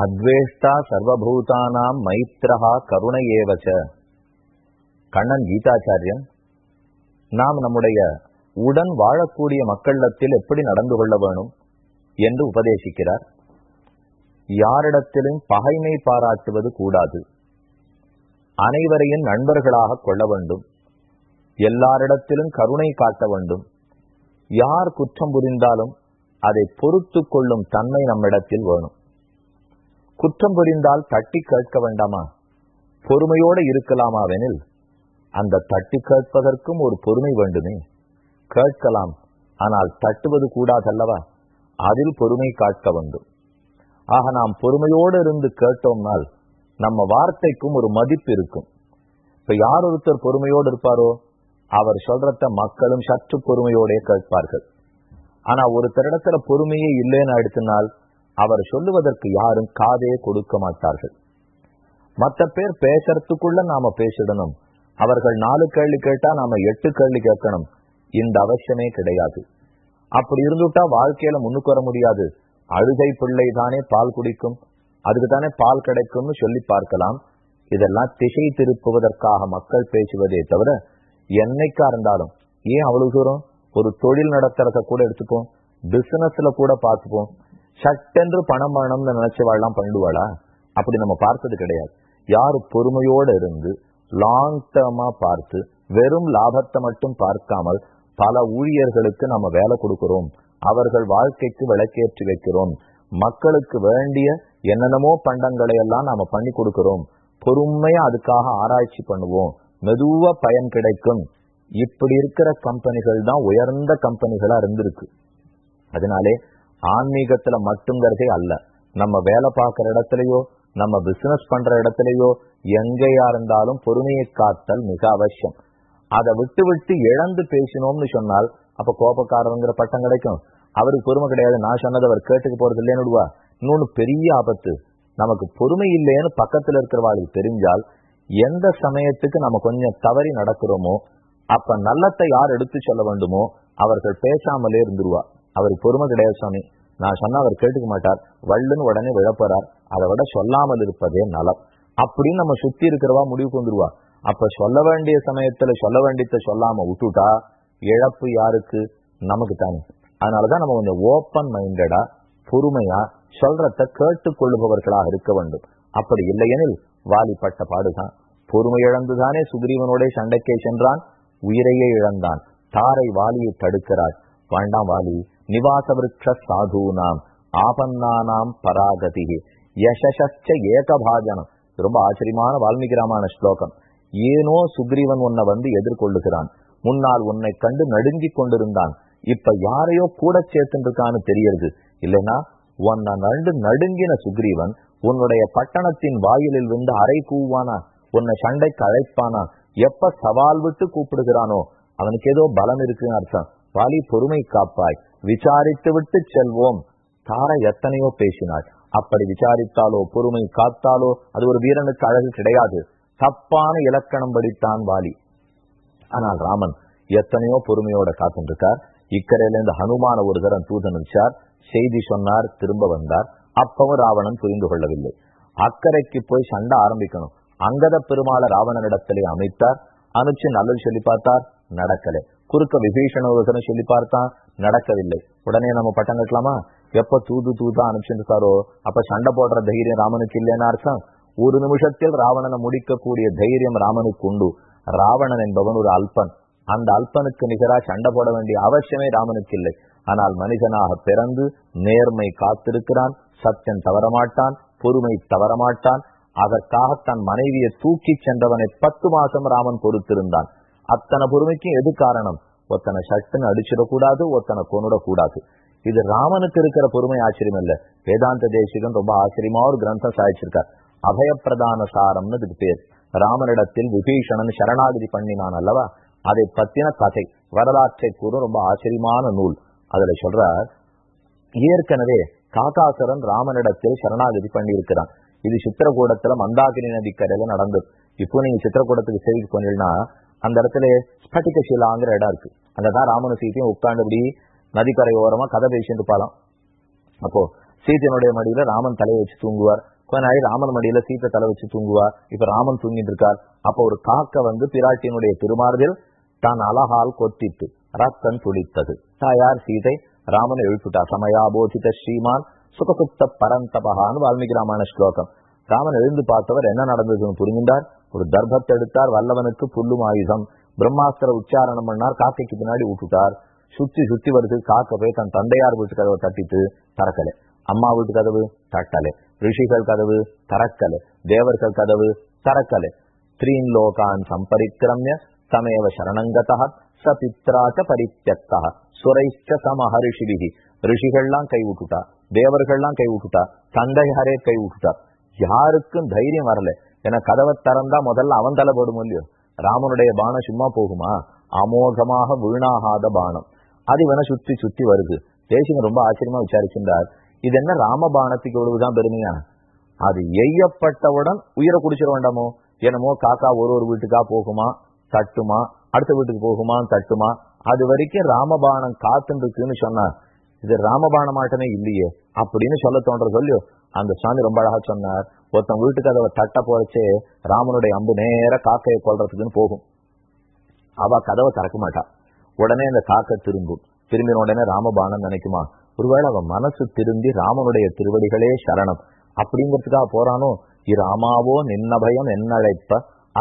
அத்வேஷ்டா சர்வபூதானாம் மைத்ரஹா கருண ஏவச்ச கண்ணன் கீதாச்சாரியன் நாம் நம்முடைய உடன் வாழக்கூடிய மக்களிடத்தில் எப்படி நடந்து கொள்ள வேணும் என்று உபதேசிக்கிறார். யாரிடத்திலும் பகைமை பாராட்டுவது கூடாது. அனைவரையும் நண்பர்களாக கொள்ள வேண்டும். எல்லாரிடத்திலும் கருணை காட்ட வேண்டும். யார் குற்றம் புரிந்தாலும் அதை பொறுத்து கொள்ளும் தன்மை நம்மிடத்தில் வேணும். குற்றம் புரிந்தால் தட்டி கேட்க வேண்டாமா? பொறுமையோடு இருக்கலாமாவெனில் அந்த தட்டி கேட்பதற்கும் ஒரு பொறுமை வேண்டுமே. கேட்கலாம் ஆனால் தட்டுவது கூடாதல்லவா? அதில் பொறுமை காட்ட வேண்டும். ஆக நாம் பொறுமையோடு இருந்து கேட்டோம்னால் நம்ம வார்த்தைக்கும் ஒரு மதிப்பு இருக்கும். இப்ப யார் ஒருத்தர் பொறுமையோடு இருப்பாரோ? அவர் சொல்றத மக்களும் சற்று பொறுமையோடே கேட்பார்கள். ஆனா ஒருத்தரிடத்துல பொறுமையே இல்லைன்னு அடுத்தினால் அவர் சொல்லுவதற்கு யாரும் காதே கொடுக்க மாட்டார்கள். மற்ற பேர் பேசறதுக்குள்ள நாம பேசிடணும். அவர்கள் நாலு கேள்வி கேட்டா நாம எட்டு கேள்வி கேட்கணும். இந்த அவசியமே கிடையாது. அப்படி இருந்துட்டா வாழ்க்கையில முன்னுக்கு வர முடியாது. அழுகை பிள்ளை தானே பால் குடிக்கும். அதுக்கு தானே பால் கிடைக்கும்னு சொல்லி பார்க்கலாம். இதெல்லாம் திசை திருப்புவதற்காக மக்கள் பேசுவதே தவிர என்னைக்கா இருந்தாலும் ஏன் அவ்வளவு தூரம்? ஒரு தொழில் நடத்துறத கூட எடுத்துப்போம். பிசினஸ்ல கூட பார்த்துப்போம். சட்டென்று பணம் வேணும்னு நினைச்சவாள்லாம் பண்ணிடுவாளா அப்படி நம்ம பார்த்தது கிடையாது. யாரு பொறுமையோட இருந்து லாங் டேர்மா பார்த்து வெறும் லாபத்தை மட்டும் பார்க்காமல் பல ஊழியர்களுக்கு நம்ம வேலை கொடுக்கிறோம். அவர்கள் வாழ்க்கைக்கு விளக்கேற்றி வைக்கிறோம். மக்களுக்கு வேண்டிய என்னென்னமோ பண்டங்களை எல்லாம் நாம பண்ணி கொடுக்கிறோம். பொறுமையா அதுக்காக ஆராய்ச்சி பண்ணுவோம். மெதுவா பயன் கிடைக்கும். இப்படி இருக்கிற கம்பெனிகள் தான் உயர்ந்த கம்பெனிகளா இருந்திருக்கு. அதனாலே ஆன்மீகத்துல மட்டுங்கிறதே அல்ல. நம்ம வேலை பார்க்கிற இடத்துலயோ நம்ம பிசினஸ் பண்ற இடத்துலயோ எங்கேயா இருந்தாலும் பொறுமையை காத்தல் மிக அவசியம். அதை விட்டு விட்டு இழந்து பேசினோம்னு சொன்னால் அப்ப கோபக்காரங்கிற பட்டம் கிடைக்கும். அவருக்கு பொறுமை கிடையாது. நான் சொன்னதை அவர் கேட்டுக்கு போறது இல்லைன்னு விடுவா. இன்னொன்னு பெரிய ஆபத்து. நமக்கு பொறுமை இல்லைன்னு பக்கத்துல இருக்கிறவாளுக்கு தெரிஞ்சால் எந்த சமயத்துக்கு நம்ம கொஞ்சம் தவறி நடக்கிறோமோ அப்ப நல்லத்தை யார் எடுத்து சொல்ல வேண்டுமோ அவர்கள் பேசாமலே இருந்துருவா. அவருக்கு பொறுமை கிடையாது சுவாமி. நான் சொன்னா அவர் கேட்டுக்க மாட்டார். வள்ளுன்னு உடனே விழப்போறார். அதை விட சொல்லாமல் இருப்பதே நலம். அப்படின்னு நம்ம சுத்தி இருக்கிறவா முடிவுக்கு வந்துருவா. அப்ப சொல்ல வேண்டிய சமயத்துல சொல்ல வேண்டியத சொல்லாம விட்டுட்டா இழப்பு யாருக்கு? நமக்கு தானே. அதனாலதான் நம்ம கொஞ்சம் ஓப்பன் மைண்டடா பொறுமையா சொல்றத கேட்டுக்கொள்ளுபவர்களாக இருக்க வேண்டும். அப்படி இல்லையெனில் வாலிப்பட்ட பாடுதான். பொறுமை இழந்துதானே சுக்ரீவனோட சண்டைக்கே சென்றான்? உயிரையே இழந்தான். தாரை வாலியை தடுக்கிறாள். வேண்டாம் வாலி நிவாச சாதுனாம் ஆபன்னானாம் பராகதி யசசச்ச ஏகபாஜனம். ரொம்ப ஆச்சரியமான வால்மீகி ஸ்லோகம். ஏனோ சுக்ரீவன் உன்னை வந்து எதிர்கொள்ளுகிறான். முன்னால் உன்னை கண்டு நடுங்கி கொண்டிருந்தான். இப்ப யாரையோ கூட சேர்த்துருக்கான்னு தெரியறது. இல்லைன்னா உன்னை நண்டு நடுங்கின சுக்ரீவன் உன்னுடைய பட்டணத்தின் வாயிலில் வந்து அறை கூவானா? உன்னை சண்டைக்கு அழைப்பானா? எப்ப சவால் விட்டு கூப்பிடுகிறானோ? அவனுக்கு ஏதோ பலம் இருக்குன்னு அர்த்தம். வாலி பொறுமை காப்பாய். விசாரித்து விட்டு செல்வோம். தார எத்தனையோ பேசினாள். அப்படி விசாரித்தாலோ பொறுமை காத்தாலோ அது ஒரு வீரனுக்கு அழகு கிடையாது. தப்பான இலக்கணம் படித்தான் வாலி. ஆனால் ராமன் எத்தனையோ பொறுமையோட காத்துருக்கார் இக்கரையில இருந்து ஹனுமான ஒரு தரம் தூதனுச்சார் செய்தி சொன்னார் திரும்ப வந்தார். அப்பவும் ராவணன் புரிந்து கொள்ளவில்லை. அக்கறைக்கு போய் சண்டை ஆரம்பிக்கணும். அங்கத பெருமாள ராவணனிடத்திலே அமைத்தார். அனுச்சு நல்லது சொல்லி பார்த்தார். நடக்கலை. குறுக்க விபீஷண ஒருத்தனை சொல்லி பார்த்தான் நடக்கவில்லை. உடனே நம்ம பட்டம் கட்டலாமா? எப்ப தூது தூதா அனுப்பிச்சிருந்தாரோ அப்ப சண்டை போடுற தைரியம் ராமனுக்கு இல்லைன்னு அர்த்தம். ஒரு நிமிஷத்தில் ராவணனை முடிக்கக்கூடிய தைரியம் ராமனுக்கு உண்டு. ராவணன் என்பவன் ஒரு அல்பன். அந்த அல்பனுக்கு நிகரா சண்டை போட வேண்டிய அவசியமே ராமனுக்கு இல்லை. ஆனால் மனிதனாக பிறந்து நேர்மை காத்திருக்கிறான் சத்தியம் தவறமாட்டான் பொறுமை தவறமாட்டான். அதற்காக தன் மனைவியை தூக்கி சென்றவனை பத்து மாசம் ராமன் பொறுத்திருந்தான். அத்தனை பொறுமைக்கும் எது காரணம்? ஒத்தனை சட்டுன்னு அடிச்சிடக்கூடாது ஒத்தனை கொண்டுடக்கூடாது இது ராமனுக்கு இருக்கிற பொறுமை ஆச்சரியம் இல்ல வேதாந்த தேசிகன் ரொம்ப ஆச்சரியமா ஒரு கிரந்தம் சாதிச்சிருக்கார். அபயப்பிரதான சாரம்னு இதுக்கு பேர். ராமனிடத்தில் விபீஷணன் சரணாகதி பண்ணினான் அல்லவா? அதை பத்தின கதை. வரலாற்றை கூறும் ரொம்ப ஆச்சரியமான நூல். அதுல சொல்றார் ஏற்கனவே காகாசுரன் ராமனிடத்தில் சரணாகதி பண்ணியிருக்கிறான். இது சித்திரகூடத்துல மந்தாகினி நதிக்கரையில நடந்தது. இப்போ நீங்க சித்திரக்கூடத்துக்கு செய்தி போனீங்கன்னா அந்த இடத்துல ஸ்பட்டிக சிலாங்கிற இடம் இருக்கு. அங்கதான் ராமனு சீத்தையும் உட்கார்ந்துபடி நதிக்கரை ஓரமா கதை பேசிட்டு இருப்பாளாம். அப்போ சீத்தையனுடைய மடியில ராமன் தலையை வச்சு தூங்குவார். கொஞ்ச நாள் ராமன் மடியில சீத்தை தலை வச்சு தூங்குவார். இப்ப ராமன் தூங்கிட்டு இருக்கார். அப்ப ஒரு காக்க வந்து பிராட்டியினுடைய திருமார்பில் தான் அழகால் கொத்திட்டு ரத்தம் துடித்தது தாயார் சீதை ராமன் எழுப்பிட்டா சமயா போதித்த ஸ்ரீமான் சுகசுப்த பரந்தபகான்னு வால்மீகி ராமாயண ஸ்லோகம். ராமன் எழுந்து பார்த்தவர் என்ன நடந்ததுன்னு புரிஞ்சின்றார் ஒரு தர்பத்தை எடுத்தார் வல்லவனுக்கு புல்லும் ஆயுதம். பிரம்மாஸ்திர உச்சாரணம் பண்ணார் காக்கைக்கு பின்னாடி விட்டுட்டார் சுத்தி சுத்தி வருது காக்க போய் தன் தந்தையார் வீட்டு கதவை தட்டிட்டு திறக்கலை. அம்மா வீட்டு கதவு தட்டலை. ரிஷிகள் கதவு திறக்கலை. தேவர்கள் கதவு திறக்கலை. ஸ்திரீன் லோகான் சம்பரிக்கிரமிய சமேவ சரணங்கதா ச பித்ராச்ச பரித்தியக்தா சுரைச்ச சமஹரிஷிபிகி ரிஷிகள்லாம் கை விட்டுட்டா தேவர்கள்லாம் கை விட்டுட்டா தந்தையாரே கை விட்டுட்டா யாருக்கும் தைரியம் வரல. ஏன்னா கதவை திறந்தா முதல்ல அவன் தலை போடும் இல்லையோ? ராமனுடைய பானம் சும்மா போகுமா? அமோகமாக வீணாகாத பானம். அது இவனை சுத்தி சுத்தி வருது. தேசிங்க ரொம்ப ஆச்சரியமா விசாரிக்கின்றார். இது என்ன ராம பானத்துக்கு இவ்வளவுதான் பெருமையா? அது எய்யப்பட்டவுடன் உயிரை குடிச்சிட வேண்டாமோ? என்னமோ காக்கா ஒரு ஒரு வீட்டுக்கா போகுமா? தட்டுமா? அடுத்த வீட்டுக்கு போகுமா தட்டுமா? அது வரைக்கும் ராமபானம் காத்துன்னு இருக்குன்னு சொன்னார். இது ராமபானம் மாட்டமே இல்லையே அப்படின்னு சொல்ல தோன்ற சொல்லியோ அந்த சுவாமி ரொம்ப அழகா சொன்னார். ஒருத்தன் வீட்டுக்கு அதை தட்ட போறச்சே ராமனுடைய அம்பு நேர காக்கையை கொள்றதுக்குன்னு போகும். அவ கதவை திறக்க மாட்டா. உடனே அந்த காக்கை திரும்பும். திரும்பின உடனே ராமபானம் நினைக்குமா ஒருவேளை அவன் மனசு திரும்பி ராமனுடைய திருவடிகளே சரணம். அப்படிங்கிறதுக்காக போறானோ? இராமாவோ நின்னபயம் என்னழைப்ப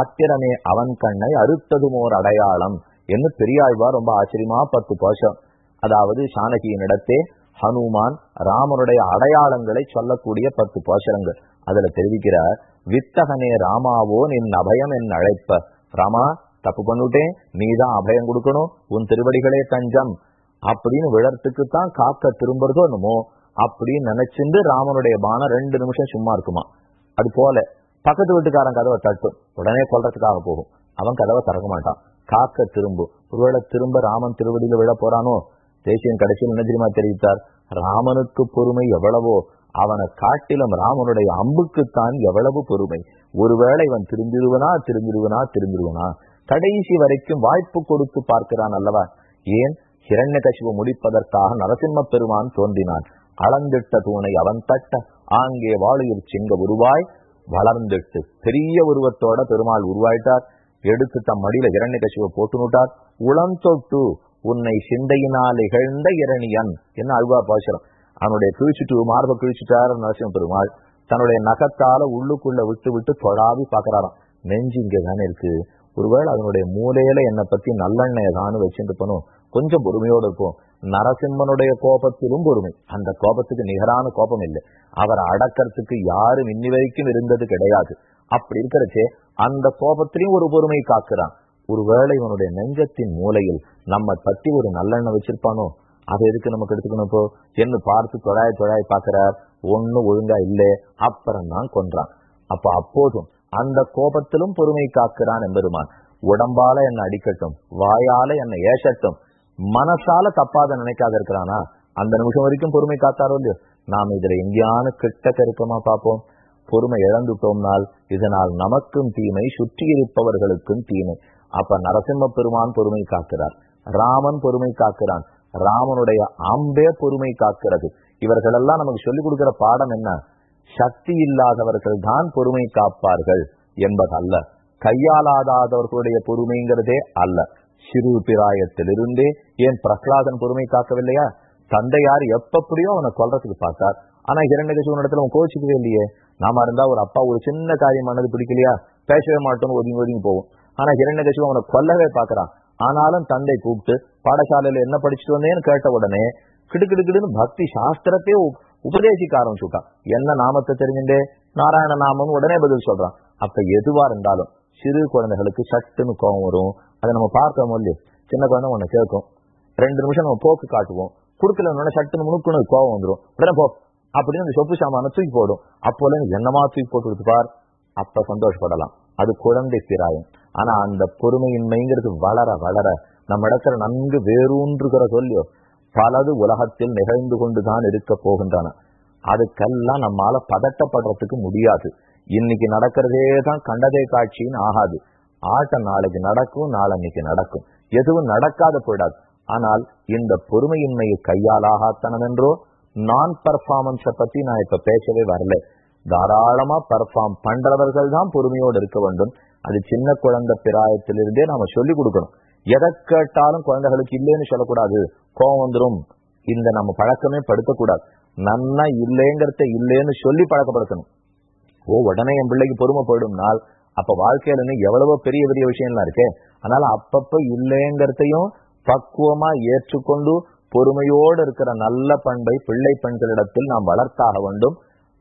அத்திரமே அவன் கண்ணை அறுத்ததுமோர் அடையாளம் என்று பெரியாழ்வா ரொம்ப ஆச்சரியமா பத்து கோஷம் அதாவது சானகியினிடத்தே ஹனுமான் ராமனுடைய அடையாளங்களை சொல்லக்கூடிய பத்து போஷரங்கள். அதுல தெரிவிக்கிறார் வித்தகனே ராமாவோ நின் அபயம் என் அழைப்ப. ராமா தப்பு பண்ணிட்டேன். நீதான் அபயம் கொடுக்கணும். உன் திருவடிகளே தஞ்சம். அப்படின்னு விழறதுக்கு தான் காக்க திரும்புறதோ என்னமோ அப்படின்னு நினைச்சிருந்து ராமனுடைய பானம் ரெண்டு நிமிஷம் சும்மா இருக்குமா. அது போல பக்கத்து வீட்டுக்காரன் கதவை தட்டும் உடனே கொல்றதுக்காக போகும். அவன் கதவை திறக்க மாட்டான். காக்க திரும்பும் ஒருவேளை திரும்ப ராமன் திருவடியில விழ போறானோ? தேசியம் கடைசியில் என்ன தெரியுமா தெரிவித்தார்? ராமனுக்கு பொறுமை எவ்வளவோ. அவனை காட்டிலும் ராமனுடைய அம்புக்குத்தான் எவ்வளவு பொறுமை. ஒருவேளை இவன் திரும்பிடுவனா திரும்பிடுவனா திரும்பிடுவனா கடைசி வரைக்கும் வாய்ப்பு கொடுத்து பார்க்கிறான் அல்லவா? ஏன்? ஹிரண்ய கசிவு முடிப்பதற்காக நரசிம்ம பெருமான் தோன்றினான். அளந்திட்ட தூணை அவன் தட்ட ஆங்கே வாழையில் சிங்க உருவாய் வளர்ந்துட்டு பெரிய உருவத்தோட பெருமாள் உருவாயிட்டார். எடுத்து தம் மடியில இரண்ய கசிவை போட்டுனுட்டார். உளம் தொட்டு உன்னை சிந்தையினால் இகழ்ந்த இரணியன் என்ன அல்வா பாசுரம். அவனுடைய கிழிச்சுட்டு மார்பை கிழிச்சுட்டார் நரசிம்ம பெருமாள். தன்னுடைய நகத்தால உள்ளுக்குள்ள விட்டு விட்டு தொடாவி பாக்குறாராம் நெஞ்சு இங்க தானே இருக்கு. ஒருவேளை அதனுடைய மூலையில என்னை பத்தி நல்லெண்ணெய தான் வச்சுட்டு போனோம். கொஞ்சம் பொறுமையோடு இருப்போம். நரசிம்மனுடைய கோபத்திலும் பொறுமை. அந்த கோபத்துக்கு நிகரான கோபம் இல்லை. அவரை அடக்கிறதுக்கு யாரும் இன்னி வரைக்கும் இருந்தது கிடையாது. அப்படி இருக்கிறச்சே அந்த கோபத்திலையும் ஒரு பொறுமை காக்குறான். ஒருவேளை இவனுடைய நெஞ்சத்தின் மூலையில் நம்ம பத்தி ஒரு நல்லெண்ணெய் வச்சிருப்பானோ? அதை எதுக்கு நமக்கு எடுத்துக்கணும் இப்போ? என்ன பார்த்து தொழாய் தொழாய் பாக்குறார் ஒன்னும் ஒழுங்கா இல்லை. அப்புறம் தான் கொன்றான். அப்ப அப்போதும் அந்த கோபத்திலும் பொறுமை காக்கிறான் எம்பெருமான் உடம்பால என்னை அடிக்கட்டும். வாயால என்ன ஏசட்டும் மனசால தப்பாத நினைக்காத இருக்கிறானா? அந்த நிமிஷம் வரைக்கும் பொறுமை காத்தாரோ இல்லையோ? நாம் இதுல எங்கேயான கிட்ட கருக்கமா பார்ப்போம்? பொறுமை இழந்துட்டோம்னால் இதனால் நமக்கும் தீமை சுற்றி இருப்பவர்களுக்கும் தீமை. அப்ப நரசிம்ம பெருமான் பொறுமை காக்கிறார். ராமன் பொறுமை காக்கிறான். ராமனுடைய அம்பே பொறுமை காக்கிறது. இவர்களெல்லாம் நமக்கு சொல்லிக் கொடுக்கிற பாடம் என்ன? சக்தி இல்லாதவர்கள் தான் பொறுமை காப்பார்கள் என்பதல்ல. கையாலாதாதவர்களுடைய பொறுமைங்கிறதே அல்ல. சிறு பிராயத்திலிருந்தே ஏன் பிரகலாதன் பொறுமை காக்கவில்லையா? தந்தையார் எப்படியோ அவனை கொல்றதுக்கு பார்த்தார். ஆனா இரண்டு இடத்துல அவன் கோச்சிக்கவே இல்லையே. நாம இருந்தா ஒரு அப்பா ஒரு சின்ன காரியமானது பிடிக்கலையா? பேசவே மாட்டோம்னு ஒதுங்கி ஒதுங்கி போவோம். ஆனா இரண்டு அவனை கொல்லவே பாக்குறான் ஆனாலும் தந்தை கூப்பிட்டு பாடசாலையில என்ன படிச்சுட்டு வந்தேன்னு கேட்ட உடனே கிடுக்கிடுக்கிடுன்னு பக்தி சாஸ்திரத்தையே உபதேசிக்க ஆரம்பிச்சுட்டான். என்ன நாமத்தை தெரிஞ்சுட்டே நாராயண நாமம் உடனே பதில் சொல்றான். அப்ப எதுவா இருந்தாலும் சிறு குழந்தைகளுக்கு சட்டுன்னு கோபம் வரும். அதை நம்ம பார்க்க இல்லையே? சின்ன குழந்தை ஒண்ணு கேட்கும் ரெண்டு நிமிஷம் நம்ம போக்கு காட்டுவோம். குடுக்கல சட்டுன்னு முணுக்குன்னு கோபம் வந்துடும் உடனே போ. அப்படின்னு அந்த சொப்பு சாமான தூக்கி போடும். அப்போல என்னமா தூக்கி போட்டு கொடுத்துப்பார் அப்ப சந்தோஷப்படலாம். அது குழந்தை பிராயம். ஆனா அந்த பொறுமையின்மைங்கிறது வளர வளர நம்ம இடத்துல நன்கு வேரூன்றுகிற சொல்லியோ பலது உலகத்தில் நிகழ்ந்து கொண்டுதான் இருக்க போகின்றன. அதுக்கெல்லாம் நம்மால பதட்டப்படுறதுக்கு முடியாது. இன்னைக்கு நடக்கிறதே தான் கண்டதே காட்சின்னு ஆகாது. ஆட்டம் நாளைக்கு நடக்கும் நாளன்னைக்கு நடக்கும். எதுவும் நடக்காத போயிடாது. ஆனால் இந்த பொறுமையின்மையை கையாலாகாத்தனம் என்றோ நான் பர்ஃபார்மன்ஸை பத்தி நான் இப்ப பேசவே வரல. தாராளமா பர்ஃபார்ம் பண்றவர்கள் தான் பொறுமையோடு இருக்க வேண்டும். அது சின்ன குழந்தை பிராயத்திலிருந்தே நாம சொல்லி கொடுக்கணும். எதை கேட்டாலும் குழந்தைகளுக்கு இல்லைன்னு சொல்லக்கூடாது. கோவம் வந்துடும் இந்த நம்ம பழக்கமே படுத்தக்கூடாது. நன்னா இல்லைங்கிறத இல்லைன்னு சொல்லி பழக்கப்படுத்தணும். ஓ உடனே என் பிள்ளைக்கு பொறுமை போயிடும்னால் அப்ப வாழ்க்கையில எவ்வளவோ பெரிய பெரிய விஷயம்லாம் இருக்கே. அதனால அப்பப்ப இல்லைங்கிறதையும் பக்குவமா ஏற்றுக்கொண்டு பொறுமையோடு இருக்கிற நல்ல பண்பை பிள்ளை பெண்களிடத்தில் நாம் வளர்த்தாக வேண்டும்.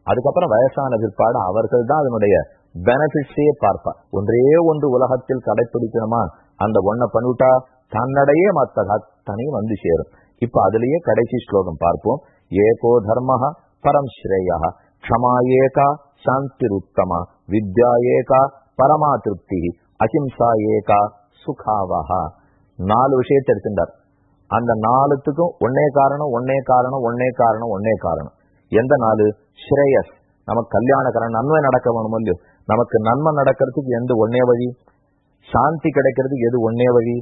அதுக்கப்புறம் வயசான பிற்பாடு அவர்கள் தான் அதனுடைய பெனிஃபிட்ஸையே பார்ப்பா ஒன்றே ஒன்று உலகத்தில் கடைபிடிக்கணுமா அந்த ஒன்ன பண்ணிவிட்டா தன்னடையே மத்த அத்தனையும் வந்து சேரும். இப்ப அதுலயே கடைசி ஸ்லோகம் பார்ப்போம். ஏகோ தர்மஹ பரம் ஸ்ரேயா க்ஷமா ஏகா சாந்திருத்தமா. வித்யா ஏகா பரமா திருப்தி அஹிம்சா ஏகா சுகாவஹா. நாலு விஷயத்தை எடுத்துட்டார். அந்த நாலுத்துக்கும் ஒன்னே காரணம் ஒன்னே காரணம் ஒன்னே காரணம் ஒன்னே காரணம். எந்த நாலு? ஸ்ரேயஸ். நமக்கு கல்யாணக்காரன் நன்மை நடக்க வேணும் இல்லையோ? நமக்கு நன்மை நடக்கிறதுக்கு எந்த ஒன்னே வழி? சாந்தி கிடைக்கிறதுக்கு எது ஒன்னே வழி?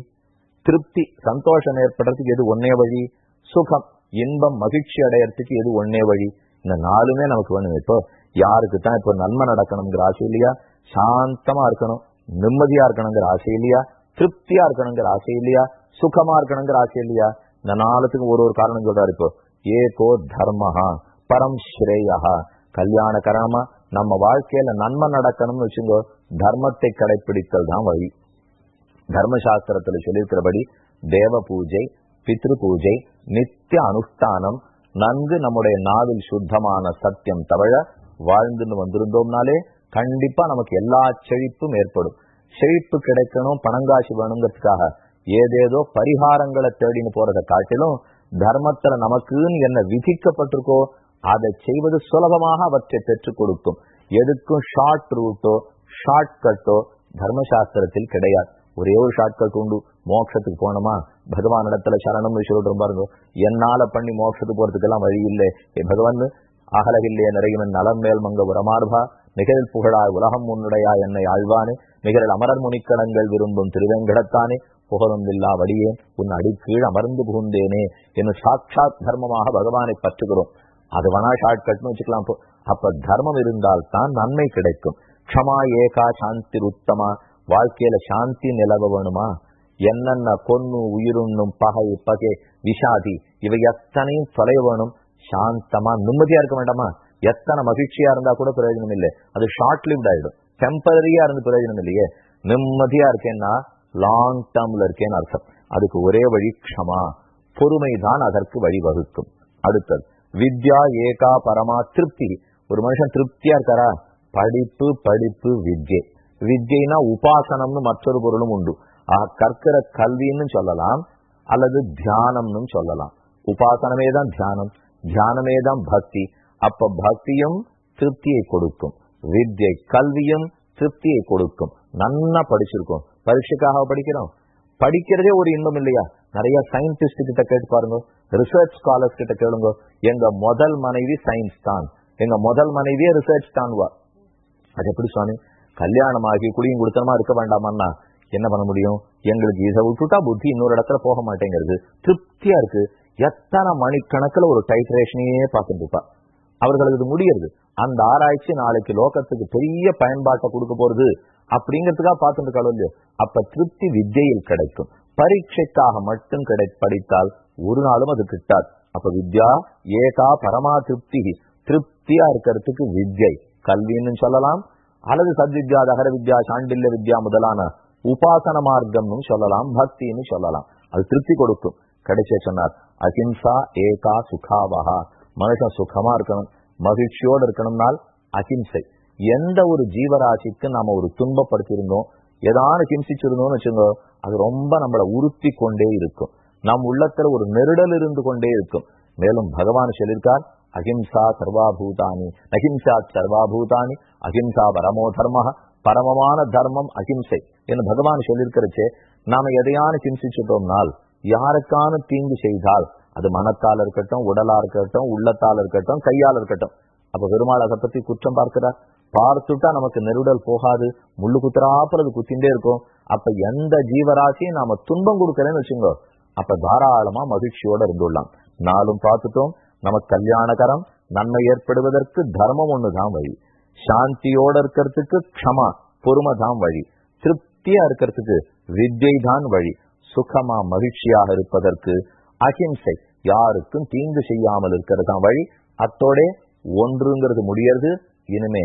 திருப்தி சந்தோஷம் ஏற்படுறதுக்கு எது ஒன்னே வழி? சுகம் இன்பம் மகிழ்ச்சி அடையறதுக்கு எது ஒன்னே வழி? இந்த நாலுமே நமக்கு வேணும் இப்போ யாருக்கு தான் இப்போ நன்மை நடக்கணுங்கிற ஆசை இல்லையா? சாந்தமா இருக்கணும். நிம்மதியா இருக்கணுங்கிற ஆசை இல்லையா? திருப்தியா இருக்கணுங்கிற ஆசை இல்லையா? சுகமா இருக்கணுங்கிற ஆசை இல்லையா? இந்த நாளுக்கு ஒரு ஒரு காரணம் சொல்றாரு இப்போ. ஏகோ தர்மஹா பரம் ஸ்ரேயா கல்யாண கரணமா நம்ம வாழ்க்கையில நன்மை நடக்கணும்னு வச்சுங்கோ தர்மத்தை கடைபிடித்தல் தான் வழி. தர்மசாஸ்திரத்துல சொல்லியிருக்கிறபடி தேவ பூஜை பித்ரு பூஜை நித்திய அனுஷ்டானம் நன்கு நம்முடைய நாவில் சுத்தமான சத்தியம் தவழ வாழ்ந்துன்னு வந்திருந்தோம்னாலே கண்டிப்பா நமக்கு எல்லா செழிப்பும் ஏற்படும். செழிப்பு கிடைக்கணும் பணங்காசி வேணுங்கிறதுக்காக ஏதேதோ பரிகாரங்களை தேடின்னு போறதை காட்டிலும் தர்மத்துல நமக்குன்னு என்ன விதிக்கப்பட்டிருக்கோ அதை செய்வது சுலபமாக அவற்றை பெற்றுக் கொடுக்கும். எதுக்கும் ஷார்ட் ரூட்டோ ஷார்ட் கட்டோ தர்மசாஸ்திரத்தில் கிடையாது. ஒரே ஒரு ஷார்ட்கட் உண்டு. மோட்சத்துக்கு போனோமா பகவான் இடத்துல சரணம்னு சொல்லிட்டு பாருங்க. என்னால பண்ணி மோட்சத்துக்கு போறதுக்கெல்லாம் வழி இல்லை. பகவான் அகலகில்லைய நிறையும் நலம் மேல் மங்க உரமார்பா. நிகழில் புகழாய் உலகம் முன்னுடையா என்னை ஆழ்வானே. நிகழ் அமரர் முனிக்கடங்கள் விரும்பும் திருவேங்கடத்தானே. புகழொந்தில்லா வடியேன் உன் அடிக்கீழ் அமர்ந்து புகுந்தேனே. என்று சாட்சாத் தர்மமாக பகவானை பற்றுகிறோம். அது வேணா ஷார்ட் கட்னு வச்சுக்கலாம். அப்ப தர்மம் இருந்தால் தான் நன்மை கிடைக்கும். க்ஷமா ஏகா சாந்தி உத்தமா வாழ்க்கையில சாந்தி நிலவ வேணுமா? என்னென்ன கொன்னு உயிருண்ணும் பகை பகை விஷாதி இவை எத்தனையும் தொலைய வேணும்? சாந்தமா நிம்மதியா இருக்க வேண்டாமா? எத்தனை மகிழ்ச்சியா இருந்தா கூட பிரயோஜனம் இல்லை. அது ஷார்ட் லிவ்ட் ஆயிடும். டெம்பரரியா இருந்து பிரயோஜனம் இல்லையே. நிம்மதியா இருக்கேன்னா லாங் டேர்ம்ல இருக்கேன்னு அர்த்தம். அதுக்கு ஒரே வழி க்ஷமா. பொறுமைதான் அதற்கு வழிவகுக்கும். அடுத்தது வித்யா ஏகா பரமா திருப்தி. ஒரு மனுஷன் திருப்தியா இருக்காரா? படிப்பு படிப்பு வித்யை. வித்யைனா உபாசனம்னு மற்றொரு பொருளும் உண்டு. ஆஹ் கற்கிற கல்வின்னு சொல்லலாம் அல்லது தியானம்னு சொல்லலாம். உபாசனமே தான் தியானம் தியானமே தான் பக்தி. அப்ப பக்தியும் திருப்தியை கொடுக்கும். வித்யை கல்வியும் திருப்தியை கொடுக்கும். நன்னா படிச்சிருக்கோம். பரீட்சைக்காக படிக்கிறோம். படிக்கிறதே ஒரு இன்பம் இல்லையா? நிறைய சயின்டிஸ்ட் கிட்ட கேட்டு பாருங்க. ரிசர்ச் ஸ்காலர்ஸ் கிட்ட கேளுங்க. எங்க முதல் மனைவி சயின்ஸ் தான். எங்க முதல் மனைவியே ரிசர்ச் தான்வா அது எப்படி சுவாமி? கல்யாணம் ஆகி குடியும் குடுத்தனமா இருக்க வேண்டாமான்னா என்ன பண்ண முடியும்? எங்களுக்கு இதை விட்டுட்டா புத்தி இன்னொரு இடத்துல போக மாட்டேங்கிறது. திருப்தியா இருக்கு. எத்தனை மணிக்கணக்கில் ஒரு டைட்ரேஷனையே பார்த்துட்டு இருப்பா. அவர்களுக்கு இது முடியறது. அந்த ஆராய்ச்சி நாளைக்கு லோகத்துக்கு பெரிய பயன்பாட்டை கொடுக்க போறது. அப்படிங்கிறதுக்காக பார்த்துட்டு இருக்காளோ இல்லையோ. அப்ப திருப்தி வித்தியில் கிடைக்கும். பரீட்சைக்காக மட்டும் கிடை படித்தால் ஒரு நாளும் அது கிட்டாது. அப்ப வித்யா ஏகா பரமா திருப்தி திருப்தியா இருக்கிறதுக்கு வித்யை. கல்வின்னு சொல்லலாம். அல்லது சத்வித்யா தகர வித்யா சாண்டில்ய வித்யா முதலான உபாசன மார்க்கம்னு சொல்லலாம் பக்தின்னு சொல்லலாம். அது திருப்தி கொடுக்கும். கடைசியா சொன்னார் அஹிம்சா ஏகா சுகாவகா மனுஷன் சுகமா இருக்கணும். மகிழ்ச்சியோடு இருக்கணும்னால் அஹிம்சை எந்த ஒரு ஜீவராசிக்கு நாம ஒரு துன்பப்படுத்தியிருந்தோம் ஏதாவது ஹிம்சிச்சிருந்தோம்னு வச்சுக்கோ அது ரொம்ப நம்மளை உறுத்தி கொண்டே இருக்கும். நம் உள்ளத்துல ஒரு நெருடல் இருந்து கொண்டே இருக்கும். மேலும் பகவான் சொல்லியிருக்கார் அஹிம்சா சர்வாபூதானி அஹிம்சா சர்வாபூதானி அஹிம்சா பரமோ தர்ம பரமமான தர்மம் அஹிம்சை. என்று பகவான் சொல்லியிருக்கிறச்சே நாம எதையான ஹிம்சிச்சுட்டோம்னால் யாருக்கான தீங்கு செய்தால் அது மனத்தால் இருக்கட்டும் உடலா இருக்கட்டும் உள்ளத்தால் இருக்கட்டும் கையால் இருக்கட்டும். அப்ப பெருமாள் அதை பத்தி குற்றம் பார்க்கிறார். பார்த்துட்டா நமக்கு நெருடல் போகாது. முள்ளு குத்துறாப்புல அது குத்திண்டே இருக்கும். அப்ப எந்த ஜீவராசியும் நாம துன்பம் கொடுக்கறேன்னு வச்சுங்க அப்ப தாராளமா மகிழ்ச்சியோட இருந்துடலாம். நாளும் பார்த்துட்டோம். நமக்கு கல்யாணகரம் நன்மை ஏற்படுவதற்கு தர்மம் ஒண்ணுதான் வழி. சாந்தியோட இருக்கிறதுக்கு க்ஷமா பொறுமை தான் வழி. திருப்தியா இருக்கிறதுக்கு வித்யை தான் வழி. சுகமா மகிழ்ச்சியாக இருப்பதற்கு அகிம்சை யாருக்கும் தீங்கு செய்யாமல் இருக்கிறது தான் வழி. அத்தோட ஒன்றுங்கிறது முடியறது இனிமே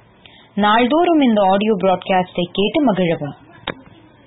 நாள்தோறும் இந்த ஆடியோ பிராட்காஸ்டை கேட்டு மகிழவும்